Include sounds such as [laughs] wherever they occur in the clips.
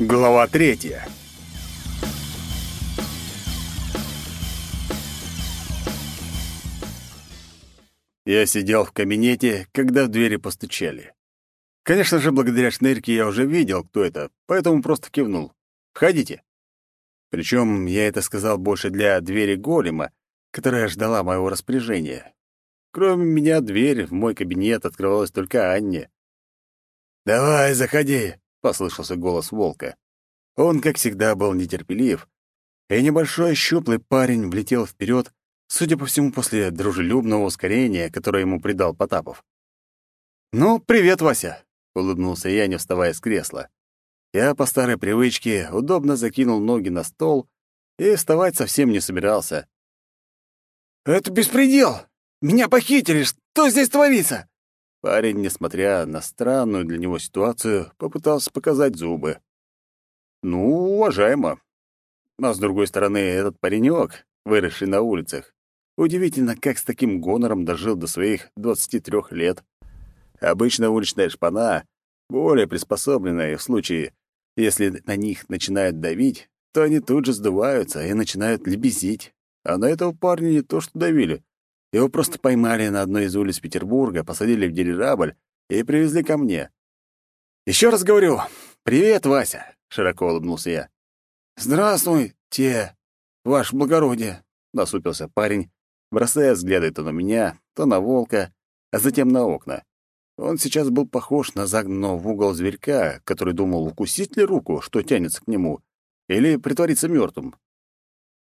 Глава третья. Я сидел в кабинете, когда в двери постучали. Конечно же, благодаря шнырке я уже видел, кто это, поэтому просто кивнул. «Входите». Причем я это сказал больше для двери голема, которая ждала моего распоряжения. Кроме меня, дверь в мой кабинет открывалась только Анне. «Давай, заходи», — послышался голос волка. Он, как всегда, был нетерпелив, и небольшой щуплый парень влетел вперед, судя по всему, после дружелюбного ускорения, которое ему придал Потапов. «Ну, привет, Вася!» — улыбнулся я, не вставая с кресла. Я по старой привычке удобно закинул ноги на стол и вставать совсем не собирался. «Это беспредел! Меня похитили! Что здесь творится?» Парень, несмотря на странную для него ситуацию, попытался показать зубы. Ну, уважаемо. А с другой стороны, этот паренек, выросший на улицах, удивительно, как с таким гонором дожил до своих 23 лет. Обычно уличная шпана более приспособленная в случае, если на них начинают давить, то они тут же сдуваются и начинают лебезить. А на этого парня не то что давили, его просто поймали на одной из улиц Петербурга, посадили в дирижабль и привезли ко мне. Еще раз говорю, привет, Вася, широко улыбнулся я. Здравствуй, те, ваше благородие, насупился парень, бросая взгляды то на меня, то на волка, а затем на окна. Он сейчас был похож на загнанного в угол зверька, который думал, укусить ли руку, что тянется к нему, или притвориться мертвым.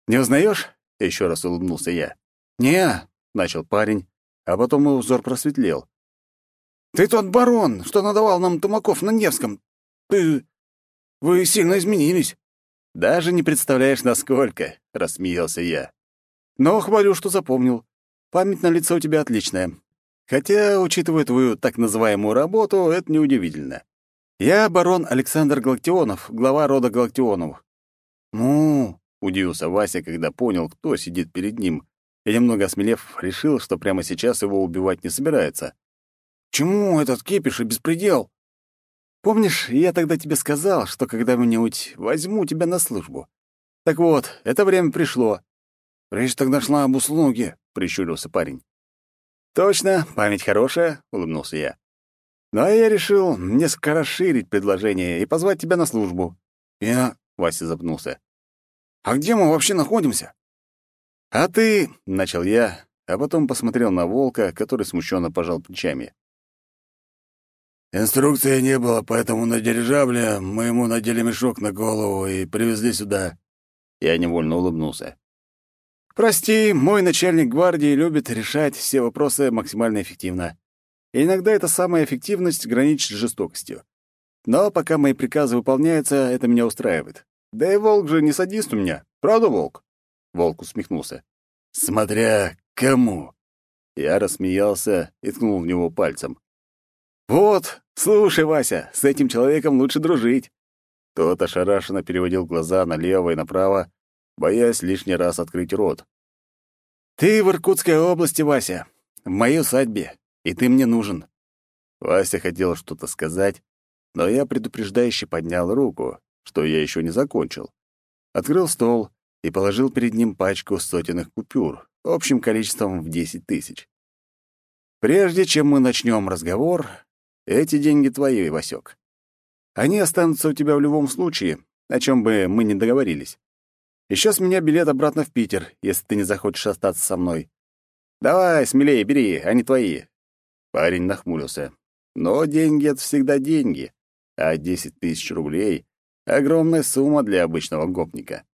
«Не узнаешь?» — еще раз улыбнулся я. «Не, — начал парень, а потом его взор просветлел. «Ты тот барон, что надавал нам тумаков на Невском. Ты... Вы сильно изменились». «Даже не представляешь, насколько», — рассмеялся я. «Но хвалю, что запомнил. Память на лицо у тебя отличная. Хотя, учитывая твою так называемую работу, это неудивительно. Я барон Александр Галактионов, глава рода Галактионовых». «Ну...» — удивился Вася, когда понял, кто сидит перед ним, и, немного осмелев, решил, что прямо сейчас его убивать не собирается. «Чему этот кипиш и беспредел?» «Помнишь, я тогда тебе сказал, что когда-нибудь возьму тебя на службу? Так вот, это время пришло». «Речь тогда шла об услуге», — прищурился парень. «Точно, память хорошая», — улыбнулся я. «Но я решил несколько расширить предложение и позвать тебя на службу». «Я...» — Вася запнулся. «А где мы вообще находимся?» «А ты...» — начал я, а потом посмотрел на волка, который смущенно пожал плечами. «Инструкции не было, поэтому на дирижабле мы ему надели мешок на голову и привезли сюда». Я невольно улыбнулся. «Прости, мой начальник гвардии любит решать все вопросы максимально эффективно. иногда эта самая эффективность граничит с жестокостью. Но пока мои приказы выполняются, это меня устраивает. Да и волк же не садист у меня. Правда, волк?» Волк усмехнулся. «Смотря кому?» Я рассмеялся и ткнул в него пальцем. «Вот, слушай, Вася, с этим человеком лучше дружить». Тот ошарашенно переводил глаза налево и направо, боясь лишний раз открыть рот. «Ты в Иркутской области, Вася, в моей усадьбе, и ты мне нужен». Вася хотел что-то сказать, но я предупреждающе поднял руку, что я еще не закончил. Открыл стол и положил перед ним пачку сотенных купюр, общим количеством в 10 тысяч. «Прежде чем мы начнем разговор, эти деньги твои, Васек. Они останутся у тебя в любом случае, о чем бы мы ни договорились. Еще с меня билет обратно в Питер, если ты не захочешь остаться со мной. Давай, смелее, бери, они твои». Парень нахмурился. «Но деньги — это всегда деньги, а 10 тысяч рублей — огромная сумма для обычного гопника.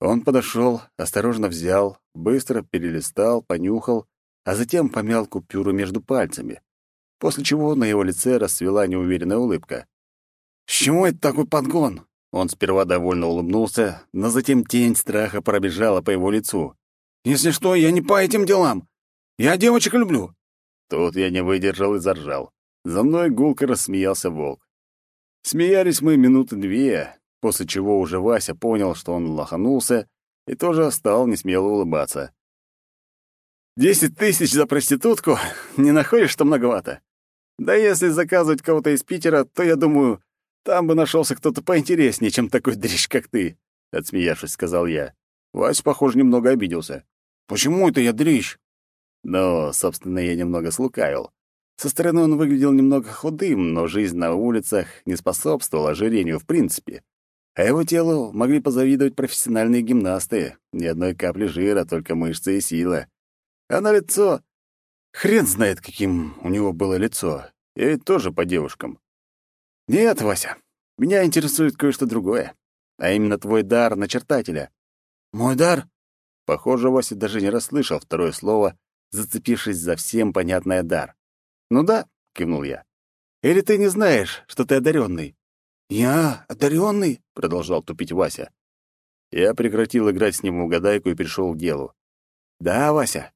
Он подошел, осторожно взял, быстро перелистал, понюхал, а затем помял купюру между пальцами, после чего на его лице расцвела неуверенная улыбка. «С чего это такой подгон?» Он сперва довольно улыбнулся, но затем тень страха пробежала по его лицу. «Если что, я не по этим делам. Я девочек люблю». Тут я не выдержал и заржал. За мной гулко рассмеялся волк. Смеялись мы минуты две, после чего уже Вася понял, что он лоханулся, и тоже стал несмело улыбаться. «Десять тысяч за проститутку? [laughs] Не находишь, что многовато? Да если заказывать кого-то из Питера, то, я думаю, Там бы нашелся кто-то поинтереснее, чем такой дрищ, как ты», — отсмеявшись, сказал я. Вась, похоже, немного обиделся. «Почему это я дрищ?» Но, собственно, я немного слукавил. Со стороны он выглядел немного худым, но жизнь на улицах не способствовала ожирению в принципе. А его телу могли позавидовать профессиональные гимнасты. Ни одной капли жира, только мышцы и сила. А на лицо... Хрен знает, каким у него было лицо. И тоже по девушкам. Нет, Вася, меня интересует кое-что другое. А именно твой дар начертателя. Мой дар? Похоже, Вася даже не расслышал второе слово, зацепившись за всем понятное дар. «Ну да», — кивнул я. «Или ты не знаешь, что ты одаренный? «Я одаренный? продолжал тупить Вася. Я прекратил играть с ним в угадайку и перешел к делу. «Да, Вася,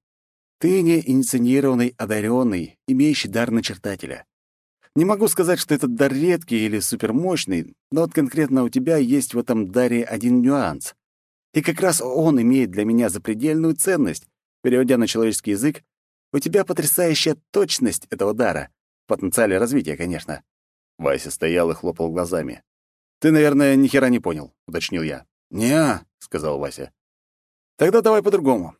ты не инициированный одаренный, имеющий дар начертателя. Не могу сказать, что этот дар редкий или супермощный, но вот конкретно у тебя есть в этом даре один нюанс. И как раз он имеет для меня запредельную ценность. Переводя на человеческий язык, у тебя потрясающая точность этого дара. В потенциале развития, конечно. Вася стоял и хлопал глазами. «Ты, наверное, ни хера не понял», — уточнил я. «Не-а», сказал Вася. «Тогда давай по-другому.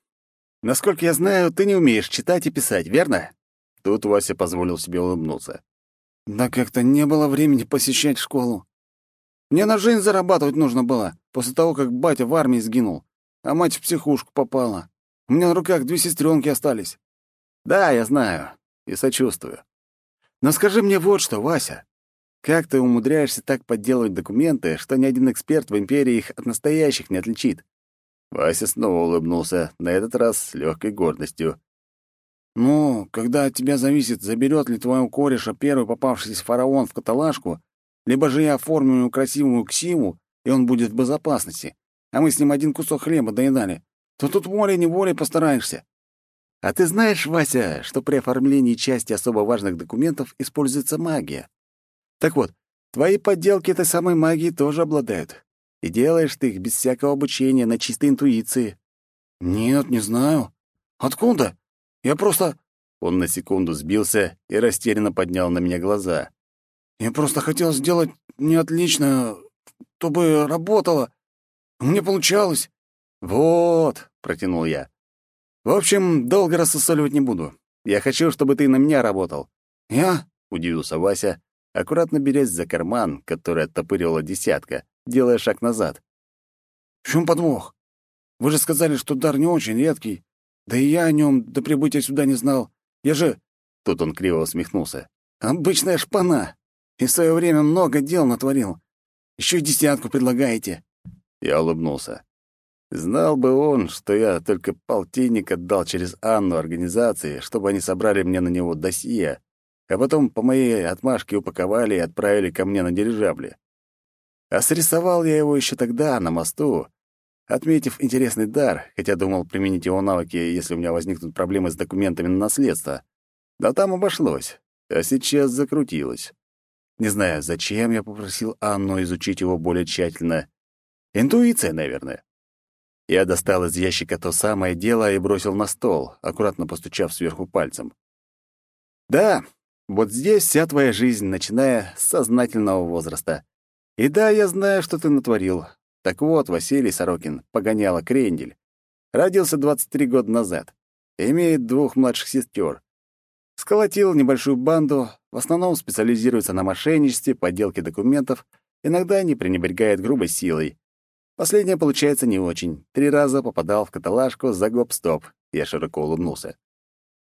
Насколько я знаю, ты не умеешь читать и писать, верно?» Тут Вася позволил себе улыбнуться. «Да как-то не было времени посещать школу. Мне на жизнь зарабатывать нужно было, после того, как батя в армии сгинул, а мать в психушку попала. У меня на руках две сестренки остались». «Да, я знаю и сочувствую. Но скажи мне вот что, Вася. Как ты умудряешься так подделывать документы, что ни один эксперт в империи их от настоящих не отличит?» Вася снова улыбнулся, на этот раз с легкой гордостью. «Ну, когда от тебя зависит, заберет ли твоего кореша первый попавшийся фараон в каталажку, либо же я оформлю ему красивую ксиму, и он будет в безопасности, а мы с ним один кусок хлеба доедали, то тут волей-неволей постараешься. А ты знаешь, Вася, что при оформлении части особо важных документов используется магия? Так вот, твои подделки этой самой магии тоже обладают. И делаешь ты их без всякого обучения, на чистой интуиции. Нет, не знаю. Откуда? Я просто... Он на секунду сбился и растерянно поднял на меня глаза. Я просто хотел сделать не отлично, чтобы работало. Мне получалось. Вот, протянул я. В общем, долго рассусоливать не буду. Я хочу, чтобы ты на меня работал. Я? Удивился Вася, аккуратно берясь за карман, который оттопыривала десятка, делая шаг назад. «В чем подвох? Вы же сказали, что дар не очень редкий. Да и я о нем до прибытия сюда не знал. Я же...» Тут он криво усмехнулся. «Обычная шпана. И в свое время много дел натворил. Еще и десятку предлагаете». Я улыбнулся. Знал бы он, что я только полтинник отдал через Анну организации, чтобы они собрали мне на него досье, а потом по моей отмашке упаковали и отправили ко мне на дирижабле. А срисовал я его еще тогда, на мосту, отметив интересный дар, хотя думал применить его навыки, если у меня возникнут проблемы с документами на наследство. Да там обошлось, а сейчас закрутилось. Не знаю, зачем я попросил Анну изучить его более тщательно. Интуиция, наверное. Я достал из ящика то самое дело и бросил на стол, аккуратно постучав сверху пальцем. Да, вот здесь вся твоя жизнь, начиная с сознательного возраста. И да, я знаю, что ты натворил. Так вот, Василий Сорокин, погоняла крендель. Родился 23 года назад. Имеет двух младших сестер. Сколотил небольшую банду, в основном специализируется на мошенничестве, подделке документов, иногда не пренебрегает грубой силой. Последнее получается не очень. Три раза попадал в каталажку за гоп-стоп. Я широко улыбнулся.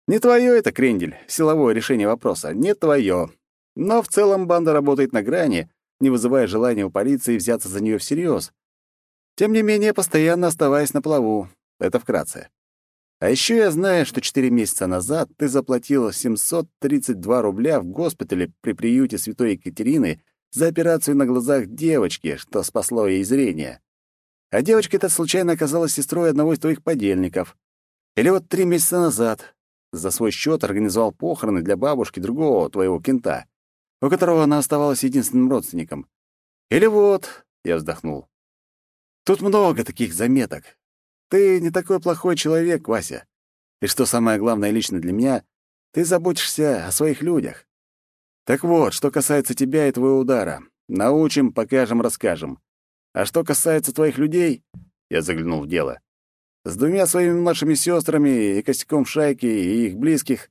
Не твое это, Крендель, силовое решение вопроса, не твое. Но в целом банда работает на грани, не вызывая желания у полиции взяться за нее всерьез. Тем не менее, постоянно оставаясь на плаву. Это вкратце. А еще я знаю, что четыре месяца назад ты заплатил 732 рубля в госпитале при приюте Святой Екатерины за операцию на глазах девочки, что спасло ей зрение. А девочка эта случайно оказалась сестрой одного из твоих подельников. Или вот три месяца назад за свой счет организовал похороны для бабушки другого твоего кента, у которого она оставалась единственным родственником. Или вот, я вздохнул. Тут много таких заметок. Ты не такой плохой человек, Вася. И что самое главное лично для меня, ты заботишься о своих людях. Так вот, что касается тебя и твоего удара. Научим, покажем, расскажем. А что касается твоих людей, я заглянул в дело. С двумя своими младшими сестрами и костяком шайки и их близких,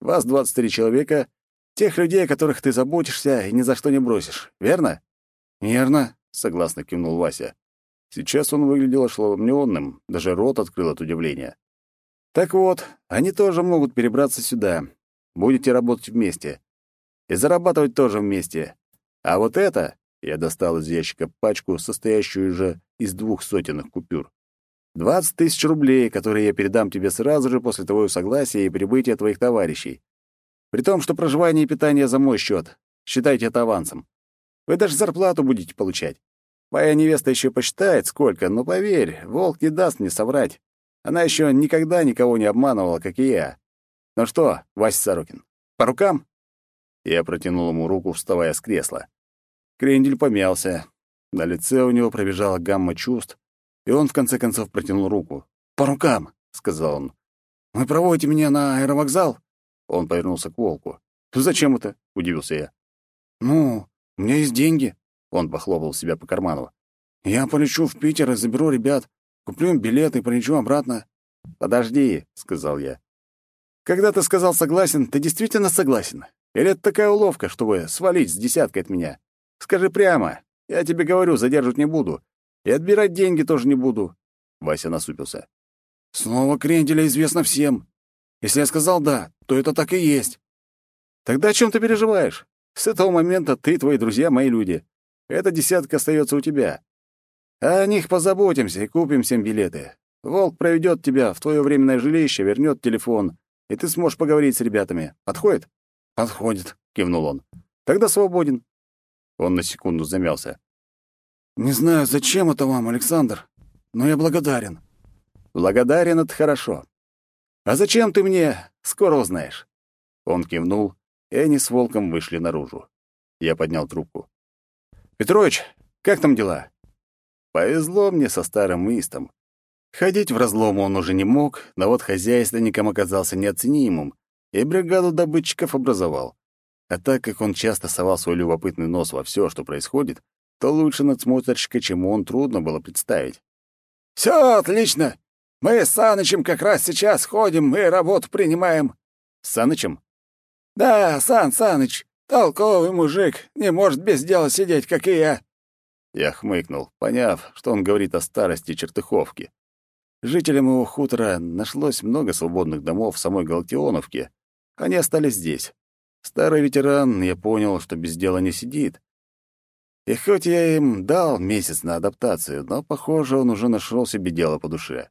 вас 23 человека, тех людей, о которых ты заботишься и ни за что не бросишь, верно? Верно, согласно кивнул Вася. Сейчас он выглядел ошеломленным, даже рот открыл от удивления. Так вот, они тоже могут перебраться сюда. Будете работать вместе. И зарабатывать тоже вместе. А вот это я достал из ящика пачку, состоящую же из двух сотенных купюр. «Двадцать тысяч рублей, которые я передам тебе сразу же после твоего согласия и прибытия твоих товарищей. При том, что проживание и питание за мой счет. Считайте это авансом. Вы даже зарплату будете получать. Моя невеста еще посчитает, сколько, но поверь, волк не даст мне соврать. Она еще никогда никого не обманывала, как и я. Ну что, Вася Сорокин, по рукам?» Я протянул ему руку, вставая с кресла. Крендель помялся. На лице у него пробежала гамма чувств, и он в конце концов протянул руку. «По рукам!» — сказал он. «Вы проводите меня на аэровокзал?» Он повернулся к волку. «Зачем это?» — удивился я. «Ну, у меня есть деньги», — он похлопал себя по карману. «Я полечу в Питер и заберу ребят, куплю им билеты и полечу обратно». «Подожди», — сказал я. «Когда ты сказал согласен, ты действительно согласен? Или это такая уловка, чтобы свалить с десяткой от меня?» Скажи прямо. Я тебе говорю, задерживать не буду. И отбирать деньги тоже не буду. Вася насупился. Снова кренделя известно всем. Если я сказал «да», то это так и есть. Тогда о чем ты переживаешь? С этого момента ты твои друзья мои люди. Эта десятка остается у тебя. А о них позаботимся и купим всем билеты. Волк проведет тебя в твое временное жилище, вернет телефон, и ты сможешь поговорить с ребятами. Подходит? Подходит, кивнул он. Тогда свободен. Он на секунду замялся. «Не знаю, зачем это вам, Александр, но я благодарен». «Благодарен — это хорошо. А зачем ты мне? Скоро узнаешь». Он кивнул, и они с Волком вышли наружу. Я поднял трубку. «Петрович, как там дела?» Повезло мне со старым истом. Ходить в разлом он уже не мог, но вот хозяйственником оказался неоценимым, и бригаду добытчиков образовал. А так как он часто совал свой любопытный нос во все, что происходит, то лучше надсмотрщика, чем он, трудно было представить. «Все отлично! Мы с Санычем как раз сейчас ходим и работу принимаем». «С Санычем?» «Да, Сан Саныч, толковый мужик, не может без дела сидеть, как и я». Я хмыкнул, поняв, что он говорит о старости чертыховки. Жителям его хутора нашлось много свободных домов в самой Галактионовке. Они остались здесь. Старый ветеран, я понял, что без дела не сидит. И хоть я им дал месяц на адаптацию, но, похоже, он уже нашел себе дело по душе.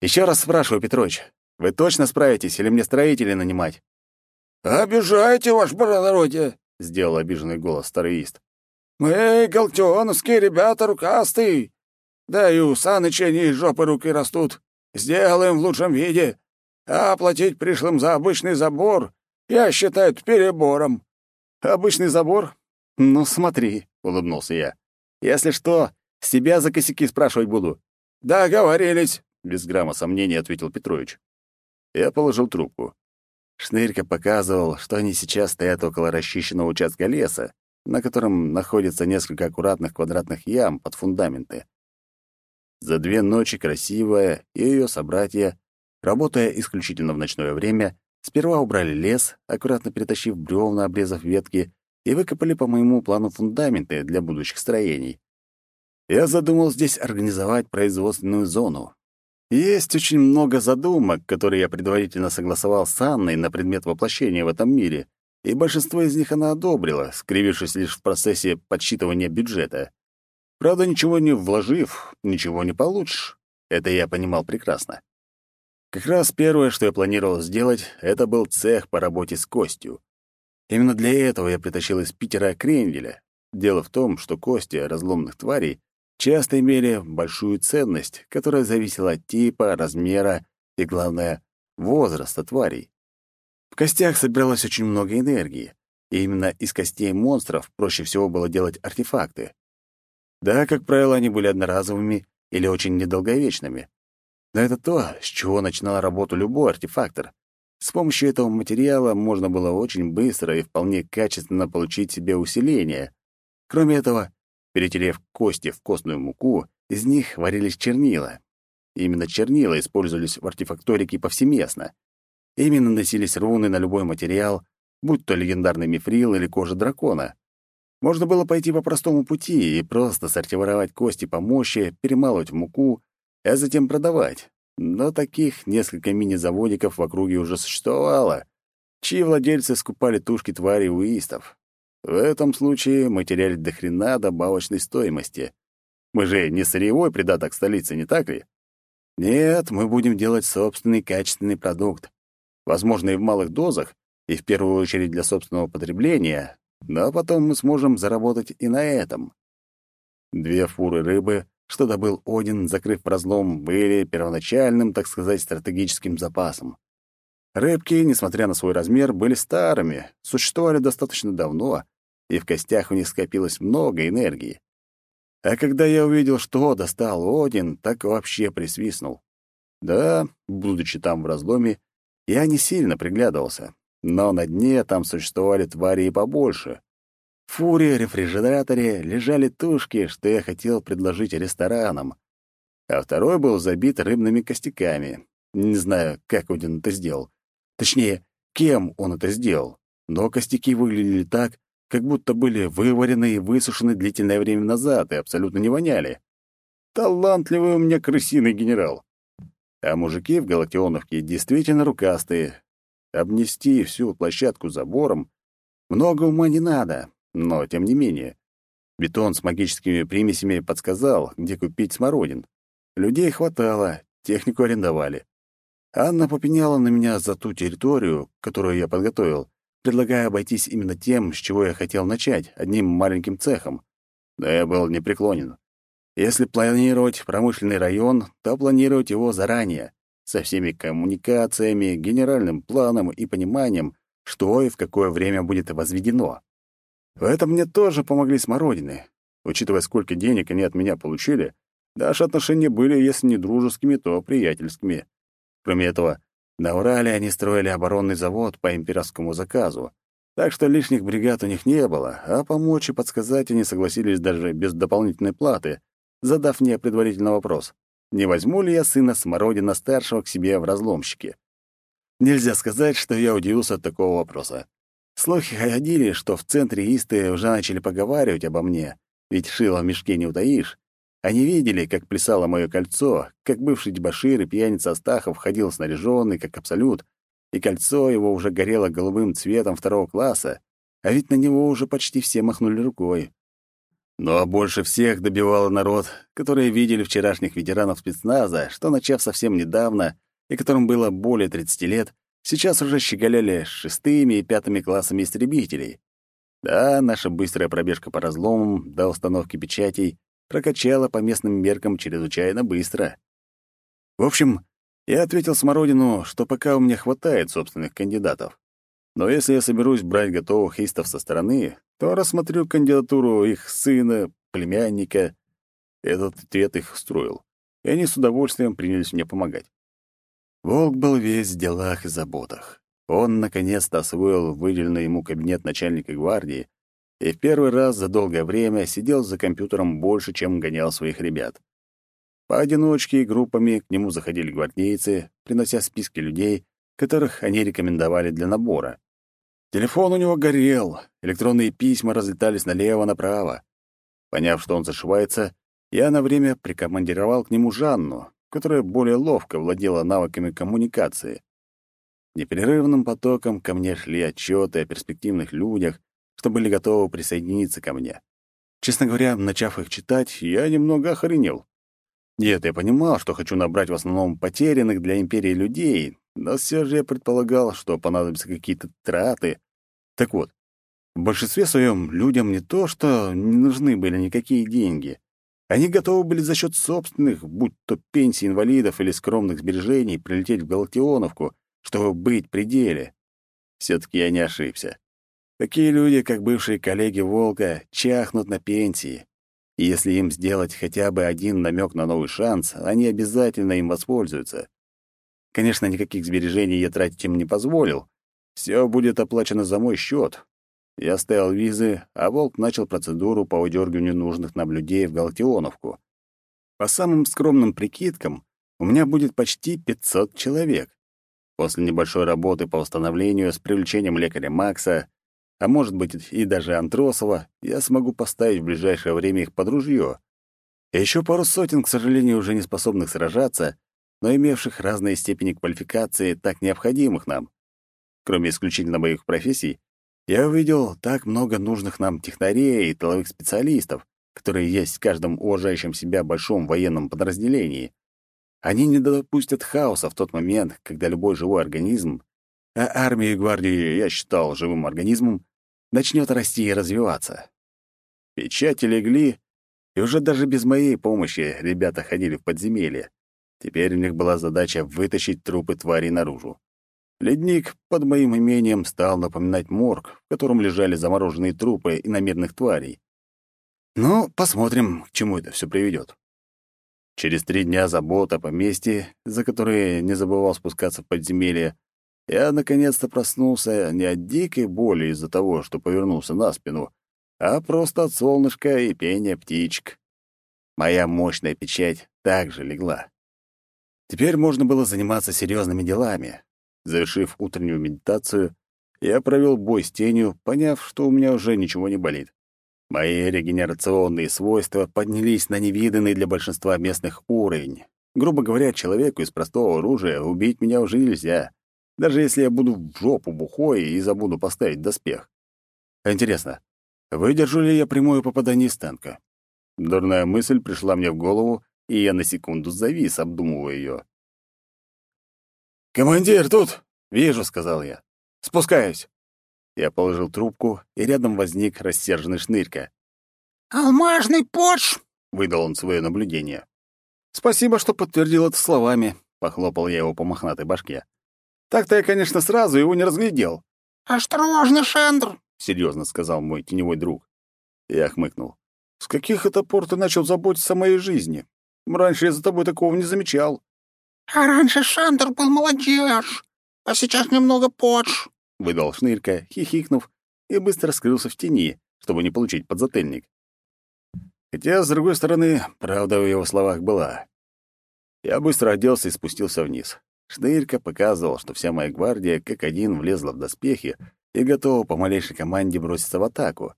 Еще раз спрашиваю, Петрович, вы точно справитесь или мне строителей нанимать? «Обижаете, ваше благородие!» — сделал обиженный голос старый ист. «Мы, галактионовские ребята, рукастые. Да и у Саныча не из жопы руки растут. Сделаем в лучшем виде. А платить пришлым за обычный забор я считаю перебором. Обычный забор? Ну, смотри, улыбнулся я. Если что, себя за косяки спрашивать буду. Договорились, без грамма сомнений ответил Петрович. Я положил трубку. Шнырька показывал, что они сейчас стоят около расчищенного участка леса, на котором находится несколько аккуратных квадратных ям под фундаменты. За две ночи красивая и ее собратья, работая исключительно в ночное время, Сперва убрали лес, аккуратно перетащив бревна, обрезав ветки, и выкопали по моему плану фундаменты для будущих строений. Я задумал здесь организовать производственную зону. Есть очень много задумок, которые я предварительно согласовал с Анной на предмет воплощения в этом мире, и большинство из них она одобрила, скривившись лишь в процессе подсчитывания бюджета. Правда, ничего не вложив, ничего не получишь. Это я понимал прекрасно. Как раз первое, что я планировал сделать, это был цех по работе с костью. Именно для этого я притащил из Питера кренделя. Дело в том, что кости разломных тварей часто имели большую ценность, которая зависела от типа, размера и, главное, возраста тварей. В костях собиралось очень много энергии, и именно из костей монстров проще всего было делать артефакты. Да, как правило, они были одноразовыми или очень недолговечными. Но это то, с чего начинал работу любой артефактор. С помощью этого материала можно было очень быстро и вполне качественно получить себе усиление. Кроме этого, перетерев кости в костную муку, из них варились чернила. Именно чернила использовались в артефакторике повсеместно. Ими наносились руны на любой материал, будь то легендарный мифрил или кожа дракона. Можно было пойти по простому пути и просто сортировать кости по мощи, перемалывать в муку, а затем продавать. Но таких несколько мини-заводиков в округе уже существовало, чьи владельцы скупали тушки тварей у истов. В этом случае мы теряли до хрена добавочной стоимости. Мы же не сырьевой придаток столицы, не так ли? Нет, мы будем делать собственный качественный продукт. Возможно, и в малых дозах, и в первую очередь для собственного потребления, но потом мы сможем заработать и на этом. Две фуры рыбы, что добыл Один, закрыв разлом, были первоначальным, так сказать, стратегическим запасом. Рыбки, несмотря на свой размер, были старыми, существовали достаточно давно, и в костях у них скопилось много энергии. А когда я увидел, что достал Один, так вообще присвистнул. Да, будучи там в разломе, я не сильно приглядывался, но на дне там существовали твари и побольше. В фуре-рефрижераторе лежали тушки, что я хотел предложить ресторанам, а второй был забит рыбными костяками. Не знаю, как Один это сделал. Точнее, кем он это сделал. Но костяки выглядели так, как будто были выварены и высушены длительное время назад и абсолютно не воняли. Талантливый у меня крысиный генерал. А мужики в Галактионовке действительно рукастые. Обнести всю площадку забором много ума не надо, но тем не менее. Бетон с магическими примесями подсказал, где купить смородин. Людей хватало, технику арендовали. Анна попеняла на меня за ту территорию, которую я подготовил, предлагая обойтись именно тем, с чего я хотел начать, одним маленьким цехом. Да я был непреклонен. Если планировать промышленный район, то планировать его заранее, со всеми коммуникациями, генеральным планом и пониманием, что и в какое время будет возведено. В этом мне тоже помогли смородины. Учитывая, сколько денег они от меня получили, наши отношения были, если не дружескими, то приятельскими. Кроме этого, на Урале они строили оборонный завод по имперскому заказу, так что лишних бригад у них не было, а помочь и подсказать они согласились даже без дополнительной платы, задав мне предварительный вопрос, не возьму ли я сына Смородина-старшего к себе в разломщики. Нельзя сказать, что я удивился от такого вопроса. Слухи ходили, что в центре Исты уже начали поговаривать обо мне, ведь шило в мешке не утаишь, они видели, как плясало мое кольцо, как бывший дебошир и пьяница Астахов ходил снаряженный, как абсолют, и кольцо его уже горело голубым цветом второго класса, а ведь на него уже почти все махнули рукой. Но больше всех добивало народ, которые видели вчерашних ветеранов спецназа, что, начав совсем недавно, и которым было более 30 лет, сейчас уже щеголяли шестыми и пятыми классами истребителей. Да, наша быстрая пробежка по разломам до установки печатей прокачала по местным меркам чрезвычайно быстро. В общем, я ответил Смородину, что пока у меня хватает собственных кандидатов. Но если я соберусь брать готовых истов со стороны, то рассмотрю кандидатуру их сына, племянника. Этот ответ их устроил, и они с удовольствием принялись мне помогать. Волк был весь в делах и заботах. Он наконец-то освоил выделенный ему кабинет начальника гвардии и в первый раз за долгое время сидел за компьютером больше, чем гонял своих ребят. Поодиночке и группами к нему заходили гвардейцы, принося списки людей, которых они рекомендовали для набора. Телефон у него горел, электронные письма разлетались налево-направо. Поняв, что он зашивается, я на время прикомандировал к нему Жанну, которая более ловко владела навыками коммуникации. Непрерывным потоком ко мне шли отчеты о перспективных людях, что были готовы присоединиться ко мне. Честно говоря, начав их читать, я немного охренел. Нет, я понимал, что хочу набрать в основном потерянных для империи людей, но все же я предполагал, что понадобятся какие-то траты. Так вот, в большинстве своем людям не то, что не нужны были никакие деньги. Они готовы были за счет собственных, будь то пенсии инвалидов или скромных сбережений, прилететь в Галактионовку, чтобы быть при деле. Все-таки я не ошибся. Такие люди, как бывшие коллеги Волка, чахнут на пенсии. И если им сделать хотя бы один намек на новый шанс, они обязательно им воспользуются. Конечно, никаких сбережений я тратить им не позволил. Все будет оплачено за мой счет. Я стоял визы, а Волк начал процедуру по удергиванию нужных нам в Галактионовку. По самым скромным прикидкам, у меня будет почти 500 человек. После небольшой работы по восстановлению с привлечением лекаря Макса, а может быть и даже Антросова, я смогу поставить в ближайшее время их под ружье. И еще пару сотен, к сожалению, уже не способных сражаться, но имевших разные степени квалификации, так необходимых нам. Кроме исключительно моих профессий, я увидел так много нужных нам технарей и тыловых специалистов, которые есть в каждом уважающем себя большом военном подразделении. Они не допустят хаоса в тот момент, когда любой живой организм, а армию и гвардию я считал живым организмом, начнет расти и развиваться. Печати легли, и уже даже без моей помощи ребята ходили в подземелье. Теперь у них была задача вытащить трупы тварей наружу. Ледник под моим имением стал напоминать морг, в котором лежали замороженные трупы иномерных тварей. Ну, посмотрим, к чему это все приведет. Через три дня забот о поместье, за которые не забывал спускаться в подземелье, я наконец-то проснулся не от дикой боли из-за того, что повернулся на спину, а просто от солнышка и пения птичек. Моя мощная печать также легла. Теперь можно было заниматься серьезными делами, Завершив утреннюю медитацию, я провел бой с тенью, поняв, что у меня уже ничего не болит. Мои регенерационные свойства поднялись на невиданный для большинства местных уровень. Грубо говоря, человеку из простого оружия убить меня уже нельзя, даже если я буду в жопу бухой и забуду поставить доспех. Интересно, выдержу ли я прямое попадание из танка? Дурная мысль пришла мне в голову, и я на секунду завис, обдумывая ее. «Командир, тут!» «Вижу», — сказал я. «Спускаюсь». Я положил трубку, и рядом возник рассерженный шнырька. «Алмазный подж!» — выдал он свое наблюдение. «Спасибо, что подтвердил это словами», — похлопал я его по мохнатой башке. «Так-то я, конечно, сразу его не разглядел». «Осторожно, Шендр!» — серьезно сказал мой теневой друг. Я хмыкнул. «С каких это пор ты начал заботиться о моей жизни? Раньше я за тобой такого не замечал». «А раньше Шандер был молодежь, а сейчас немного подж», — выдал Шнырька, хихикнув, и быстро скрылся в тени, чтобы не получить подзатыльник. Хотя, с другой стороны, правда в его словах была. Я быстро оделся и спустился вниз. Шнырька показывал, что вся моя гвардия как один влезла в доспехи и готова по малейшей команде броситься в атаку.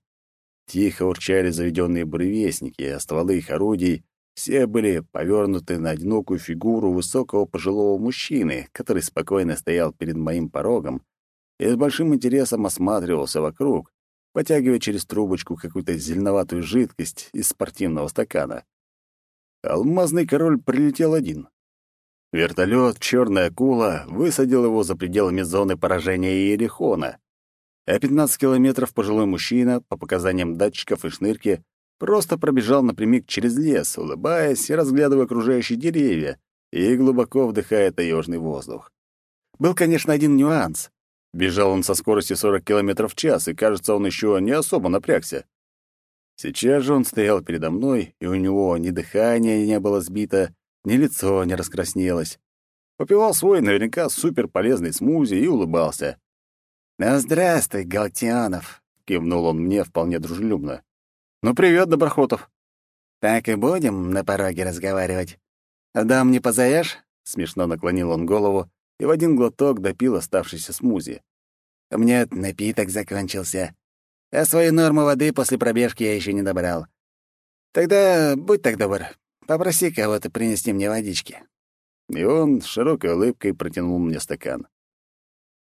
Тихо урчали заведенные буревестники, а стволы их орудий все были повернуты на одинокую фигуру высокого пожилого мужчины, который спокойно стоял перед моим порогом и с большим интересом осматривался вокруг, потягивая через трубочку какую-то зеленоватую жидкость из спортивного стакана. Алмазный король прилетел один. Вертолет «Черная акула» высадил его за пределами зоны поражения Иерихона, а 15 километров пожилой мужчина, по показаниям датчиков и шнырки, Просто пробежал напрямик через лес, улыбаясь и разглядывая окружающие деревья, и глубоко вдыхая таежный воздух. Был, конечно, один нюанс. Бежал он со скоростью 40 км в час, и, кажется, он еще не особо напрягся. Сейчас же он стоял передо мной, и у него ни дыхание не было сбито, ни лицо не раскраснелось. Попивал свой, наверняка, суперполезный смузи и улыбался. «Ну, здравствуй, Галтионов!» — кивнул он мне вполне дружелюбно. «Ну, привет, Доброхотов». «Так и будем на пороге разговаривать. Дам не позовешь?» Смешно наклонил он голову и в один глоток допил оставшийся смузи. «У меня напиток закончился, а свою норму воды после пробежки я еще не добрал. Тогда будь так добр, попроси кого-то принести мне водички». И он с широкой улыбкой протянул мне стакан.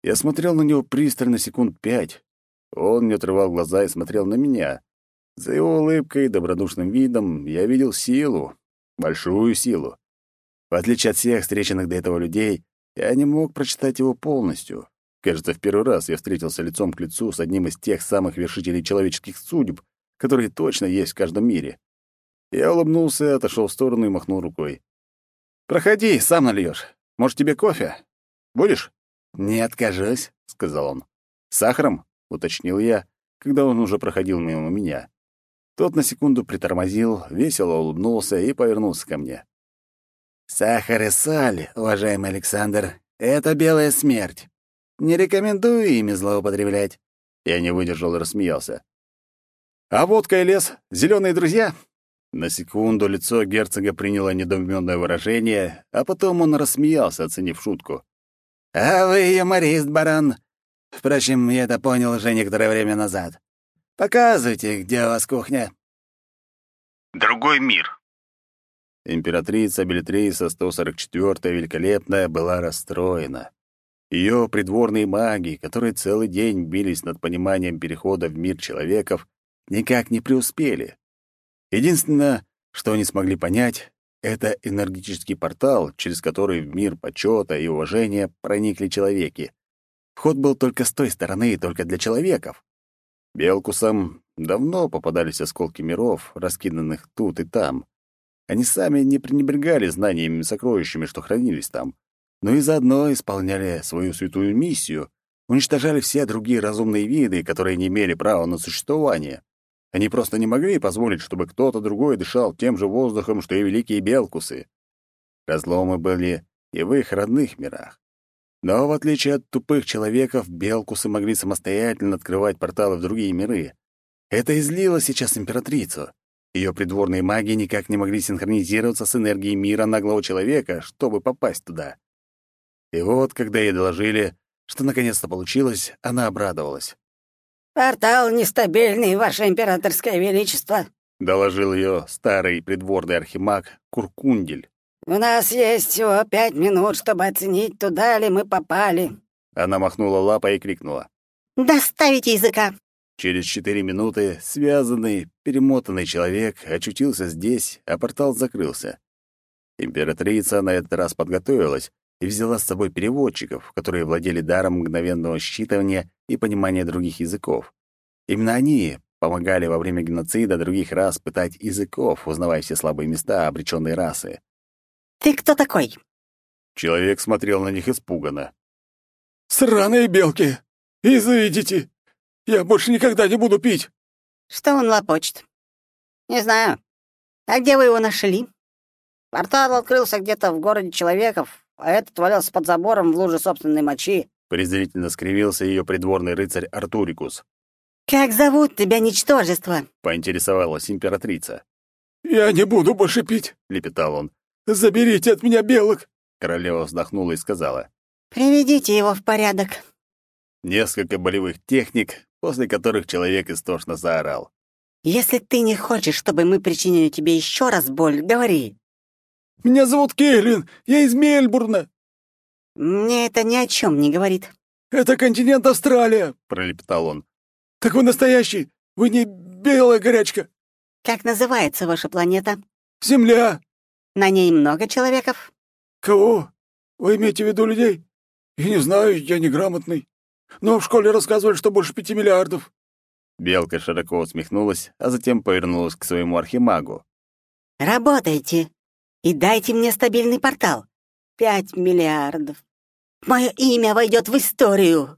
Я смотрел на него пристально секунд пять. Он не отрывал глаза и смотрел на меня, за его улыбкой и добродушным видом я видел силу, большую силу. В отличие от всех встреченных до этого людей, я не мог прочитать его полностью. Кажется, в первый раз я встретился лицом к лицу с одним из тех самых вершителей человеческих судеб, которые точно есть в каждом мире. Я улыбнулся, отошел в сторону и махнул рукой. «Проходи, сам нальешь. Может, тебе кофе? Будешь?» «Не откажусь», — сказал он. «Сахаром?» — уточнил я, когда он уже проходил мимо меня. Тот на секунду притормозил, весело улыбнулся и повернулся ко мне. «Сахар и соль, уважаемый Александр, — это белая смерть. Не рекомендую ими злоупотреблять. Я не выдержал и рассмеялся. «А водка и лес — зеленые друзья?» На секунду лицо герцога приняло недоуменное выражение, а потом он рассмеялся, оценив шутку. «А вы юморист, барон. Впрочем, я это понял уже некоторое время назад. Показывайте, где у вас кухня». Другой мир. Императрица Белитриса 144-я Великолепная была расстроена. Ее придворные маги, которые целый день бились над пониманием перехода в мир человеков, никак не преуспели. Единственное, что они смогли понять, это энергетический портал, через который в мир почета и уважения проникли человеки. Вход был только с той стороны и только для человеков. Белкусам давно попадались осколки миров, раскиданных тут и там. Они сами не пренебрегали знаниями и сокровищами, что хранились там, но и заодно исполняли свою святую миссию, уничтожали все другие разумные виды, которые не имели права на существование. Они просто не могли позволить, чтобы кто-то другой дышал тем же воздухом, что и великие белкусы. Разломы были и в их родных мирах. Но в отличие от тупых человеков, белкусы могли самостоятельно открывать порталы в другие миры. Это излило сейчас императрицу. Ее придворные маги никак не могли синхронизироваться с энергией мира наглого человека, чтобы попасть туда. И вот, когда ей доложили, что наконец-то получилось, она обрадовалась. «Портал нестабильный, Ваше Императорское Величество», — доложил ее старый придворный архимаг Куркундель. «У нас есть всего пять минут, чтобы оценить, туда ли мы попали». Она махнула лапой и крикнула. «Доставите языка!» Через четыре минуты связанный, перемотанный человек очутился здесь, а портал закрылся. Императрица на этот раз подготовилась и взяла с собой переводчиков, которые владели даром мгновенного считывания и понимания других языков. Именно они помогали во время геноцида других рас пытать языков, узнавая все слабые места обреченной расы. «Ты кто такой?» Человек смотрел на них испуганно. «Сраные белки! Изыдите! Я больше никогда не буду пить!» «Что он лопочет?» «Не знаю. А где вы его нашли?» «Портал открылся где-то в городе Человеков, а этот валялся под забором в луже собственной мочи». Презрительно скривился ее придворный рыцарь Артурикус. «Как зовут тебя, ничтожество?» — поинтересовалась императрица. «Я не буду больше пить», — лепетал он. «Заберите от меня белок!» Королева вздохнула и сказала. «Приведите его в порядок». Несколько болевых техник, после которых человек истошно заорал. «Если ты не хочешь, чтобы мы причинили тебе еще раз боль, говори». «Меня зовут Кейлин, я из Мельбурна». «Мне это ни о чем не говорит». «Это континент Австралия», — пролепетал он. «Так вы настоящий, вы не белая горячка». «Как называется ваша планета?» «Земля». На ней много человеков? Кого? Вы имеете в виду людей? Я не знаю, я неграмотный. Но в школе рассказывали, что больше пяти миллиардов. Белка широко усмехнулась, а затем повернулась к своему архимагу. «Работайте и дайте мне стабильный портал. Пять миллиардов. Мое имя войдет в историю!»